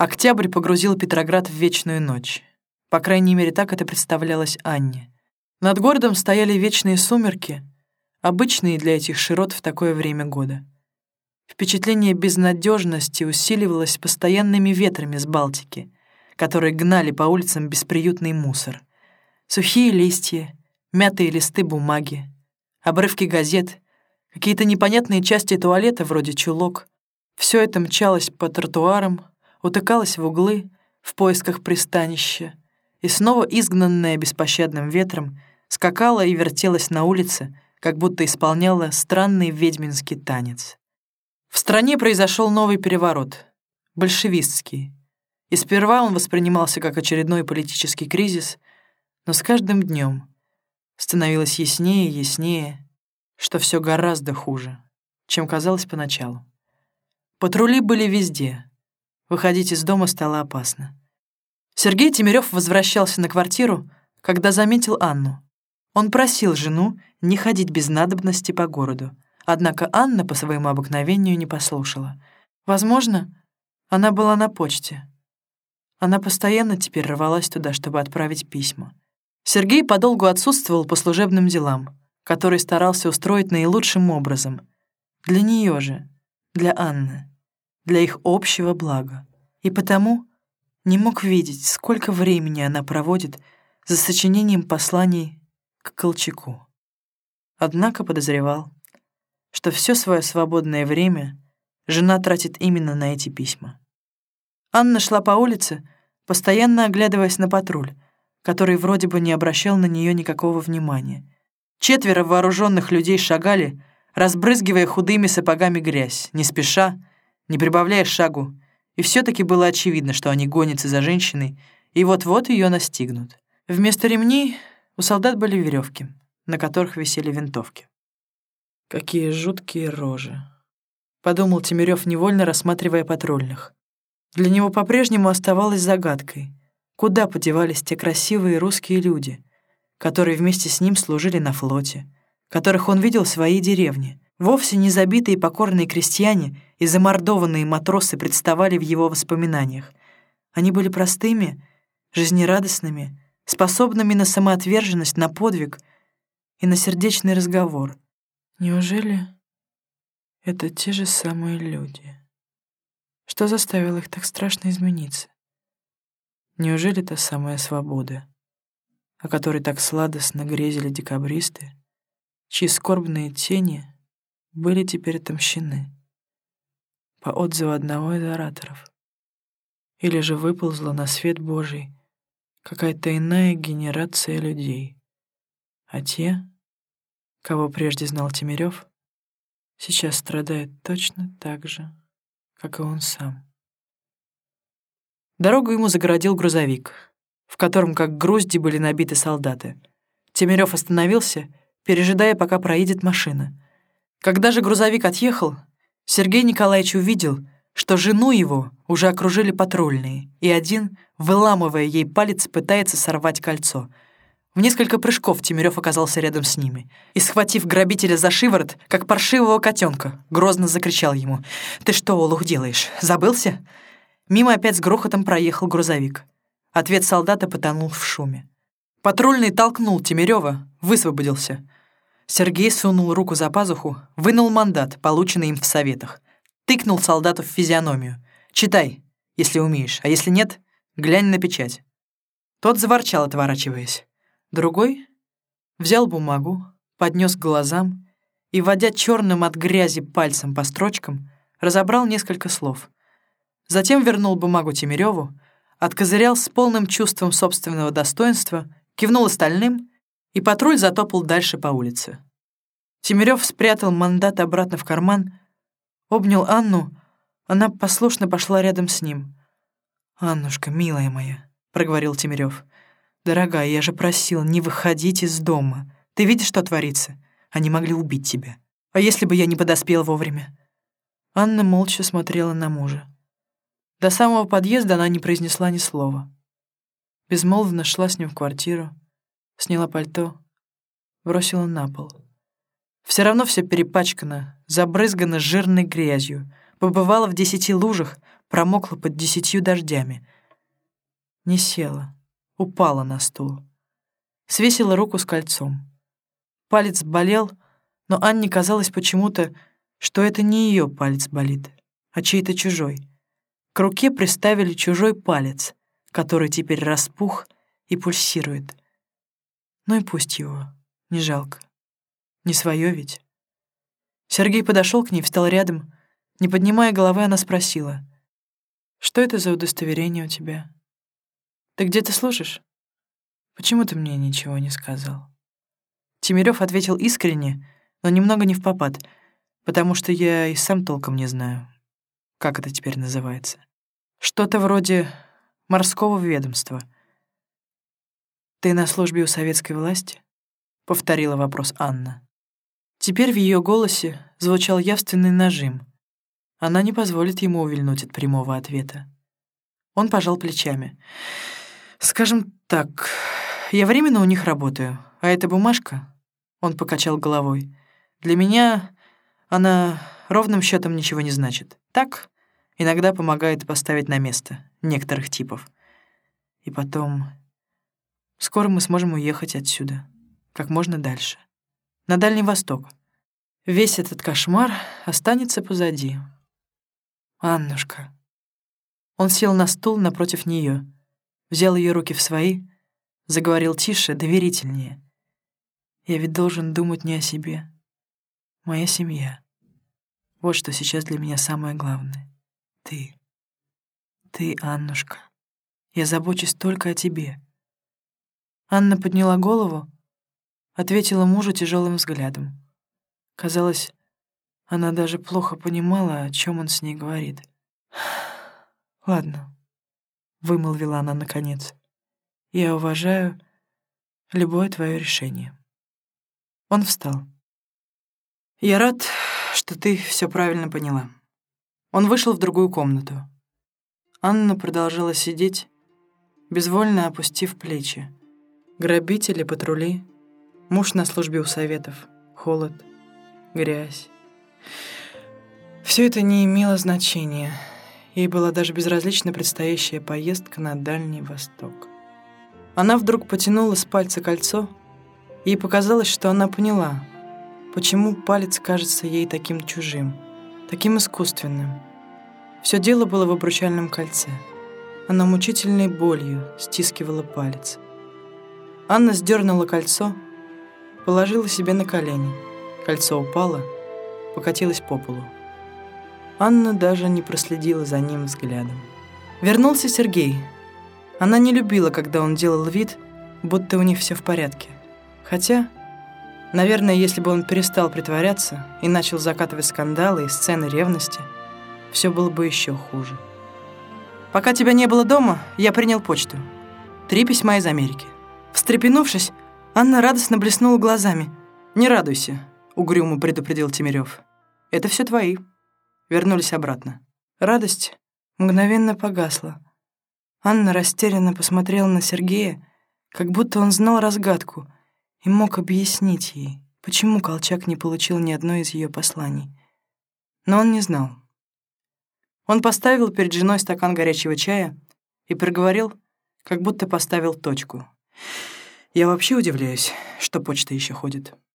Октябрь погрузил Петроград в вечную ночь. По крайней мере, так это представлялось Анне. Над городом стояли вечные сумерки, обычные для этих широт в такое время года. Впечатление безнадежности усиливалось постоянными ветрами с Балтики, которые гнали по улицам бесприютный мусор. Сухие листья, мятые листы бумаги, обрывки газет, какие-то непонятные части туалета вроде чулок. Все это мчалось по тротуарам, утыкалось в углы в поисках пристанища, и снова изгнанное беспощадным ветром скакала и вертелась на улице, как будто исполняла странный ведьминский танец. В стране произошел новый переворот, большевистский. И сперва он воспринимался как очередной политический кризис, но с каждым днем становилось яснее и яснее, что все гораздо хуже, чем казалось поначалу. Патрули были везде. Выходить из дома стало опасно. Сергей Тимирёв возвращался на квартиру, когда заметил Анну. Он просил жену не ходить без надобности по городу, однако Анна по своему обыкновению не послушала. Возможно, она была на почте. Она постоянно теперь рвалась туда, чтобы отправить письма. Сергей подолгу отсутствовал по служебным делам, которые старался устроить наилучшим образом. Для нее же, для Анны, для их общего блага. И потому не мог видеть, сколько времени она проводит за сочинением посланий к Колчаку. Однако подозревал, что все свое свободное время жена тратит именно на эти письма. Анна шла по улице, постоянно оглядываясь на патруль, который вроде бы не обращал на нее никакого внимания. Четверо вооруженных людей шагали, разбрызгивая худыми сапогами грязь, не спеша, не прибавляя шагу, и все таки было очевидно, что они гонятся за женщиной и вот-вот ее настигнут. Вместо ремней у солдат были веревки, на которых висели винтовки. «Какие жуткие рожи!» — подумал Тимирёв, невольно рассматривая патрульных. Для него по-прежнему оставалось загадкой, куда подевались те красивые русские люди, которые вместе с ним служили на флоте, которых он видел в своей деревне. Вовсе не забитые покорные крестьяне и замордованные матросы представали в его воспоминаниях. Они были простыми, жизнерадостными, способными на самоотверженность, на подвиг и на сердечный разговор. Неужели это те же самые люди? Что заставило их так страшно измениться? Неужели та самая свобода, о которой так сладостно грезили декабристы, чьи скорбные тени были теперь отомщены? По отзыву одного из ораторов. Или же выползла на свет Божий какая-то иная генерация людей. А те, кого прежде знал Тимирёв, сейчас страдают точно так же, как и он сам. Дорогу ему загородил грузовик, в котором как грузди были набиты солдаты. Тимирёв остановился, пережидая, пока проедет машина. Когда же грузовик отъехал, Сергей Николаевич увидел, что жену его уже окружили патрульные, и один, выламывая ей палец, пытается сорвать кольцо. В несколько прыжков Тимирёв оказался рядом с ними и, схватив грабителя за шиворот, как паршивого котенка, грозно закричал ему «Ты что, Олух, делаешь? Забылся?» Мимо опять с грохотом проехал грузовик. Ответ солдата потонул в шуме. Патрульный толкнул Тимирёва, высвободился. Сергей сунул руку за пазуху, вынул мандат, полученный им в советах — Тыкнул солдату в физиономию. «Читай, если умеешь, а если нет, глянь на печать». Тот заворчал, отворачиваясь. Другой взял бумагу, поднес к глазам и, водя черным от грязи пальцем по строчкам, разобрал несколько слов. Затем вернул бумагу Тимирёву, откозырял с полным чувством собственного достоинства, кивнул остальным, и патруль затопал дальше по улице. Тимирёв спрятал мандат обратно в карман, обнял Анну, она послушно пошла рядом с ним. «Аннушка, милая моя», — проговорил Тимирёв, «дорогая, я же просил не выходить из дома. Ты видишь, что творится? Они могли убить тебя. А если бы я не подоспел вовремя?» Анна молча смотрела на мужа. До самого подъезда она не произнесла ни слова. Безмолвно шла с ним в квартиру, сняла пальто, бросила на пол. Все равно все перепачкано, забрызгано жирной грязью, побывала в десяти лужах, промокла под десятью дождями. Не села, упала на стул. Свесила руку с кольцом. Палец болел, но Анне казалось почему-то, что это не ее палец болит, а чей-то чужой. К руке приставили чужой палец, который теперь распух и пульсирует. Ну и пусть его, не жалко. Не свое ведь. Сергей подошел к ней, встал рядом. Не поднимая головы, она спросила. «Что это за удостоверение у тебя? Ты где-то служишь? Почему ты мне ничего не сказал?» Тимирёв ответил искренне, но немного не в попад, потому что я и сам толком не знаю, как это теперь называется. Что-то вроде морского ведомства. «Ты на службе у советской власти?» — повторила вопрос Анна. Теперь в ее голосе звучал явственный нажим. Она не позволит ему увильнуть от прямого ответа. Он пожал плечами. «Скажем так, я временно у них работаю, а эта бумажка...» Он покачал головой. «Для меня она ровным счетом ничего не значит. Так, иногда помогает поставить на место некоторых типов. И потом... Скоро мы сможем уехать отсюда, как можно дальше на Дальний Восток. Весь этот кошмар останется позади. Аннушка. Он сел на стул напротив нее, взял ее руки в свои, заговорил тише, доверительнее. Я ведь должен думать не о себе. Моя семья. Вот что сейчас для меня самое главное. Ты. Ты, Аннушка. Я забочусь только о тебе. Анна подняла голову, ответила мужу тяжелым взглядом. Казалось, она даже плохо понимала, о чем он с ней говорит. «Ладно», — вымолвила она наконец. «Я уважаю любое твое решение». Он встал. «Я рад, что ты все правильно поняла». Он вышел в другую комнату. Анна продолжала сидеть, безвольно опустив плечи. Грабители, патрули, Муж на службе у советов. Холод. Грязь. Все это не имело значения. Ей была даже безразлична предстоящая поездка на Дальний Восток. Она вдруг потянула с пальца кольцо. Ей показалось, что она поняла, почему палец кажется ей таким чужим, таким искусственным. Все дело было в обручальном кольце. Она мучительной болью стискивала палец. Анна сдернула кольцо, Положила себе на колени. Кольцо упало, покатилось по полу. Анна даже не проследила за ним взглядом. Вернулся Сергей. Она не любила, когда он делал вид, будто у них все в порядке. Хотя, наверное, если бы он перестал притворяться и начал закатывать скандалы и сцены ревности, все было бы еще хуже. «Пока тебя не было дома, я принял почту. Три письма из Америки». Встрепенувшись, Анна радостно блеснула глазами. «Не радуйся», — угрюмо предупредил Тимирёв. «Это все твои». Вернулись обратно. Радость мгновенно погасла. Анна растерянно посмотрела на Сергея, как будто он знал разгадку и мог объяснить ей, почему Колчак не получил ни одной из ее посланий. Но он не знал. Он поставил перед женой стакан горячего чая и проговорил, как будто поставил точку. Я вообще удивляюсь, что почта еще ходит.